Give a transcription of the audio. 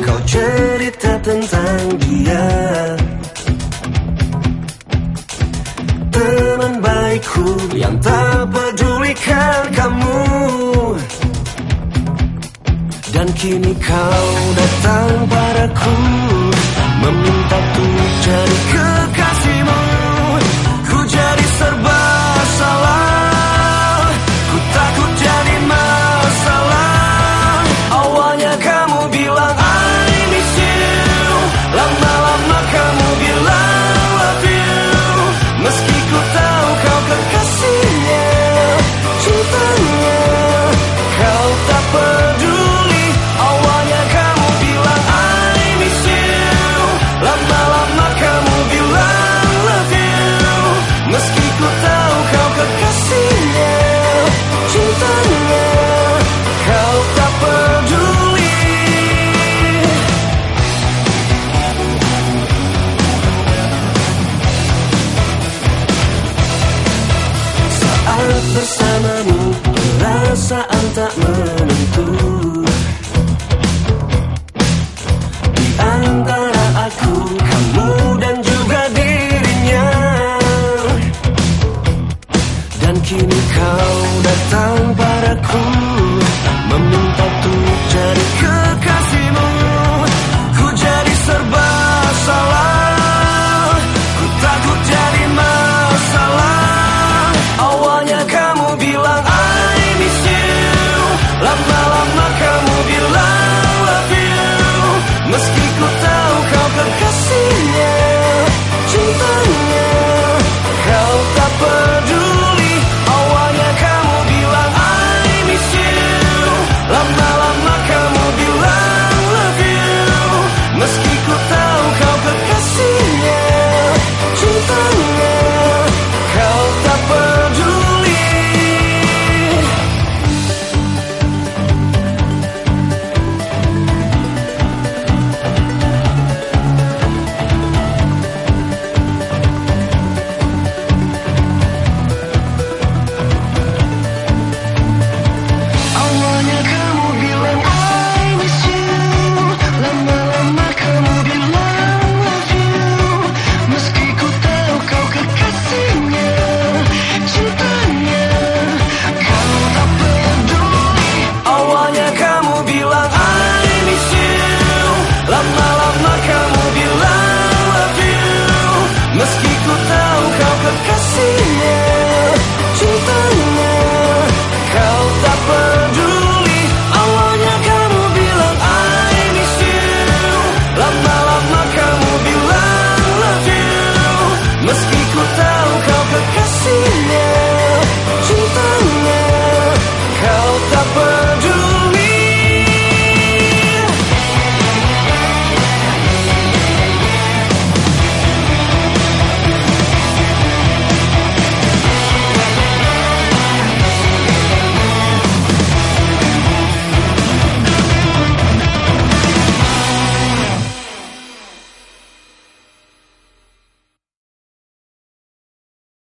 kau cerita tentang dia. Teman baikku yang tak pedulikan kamu. Dan kini kau datang padaku Memintaku jadi Bersamamu Perasaan tak menentu. Di antara aku Kamu dan juga dirinya. Dan kini kau datang padaku Meminta untuk jadi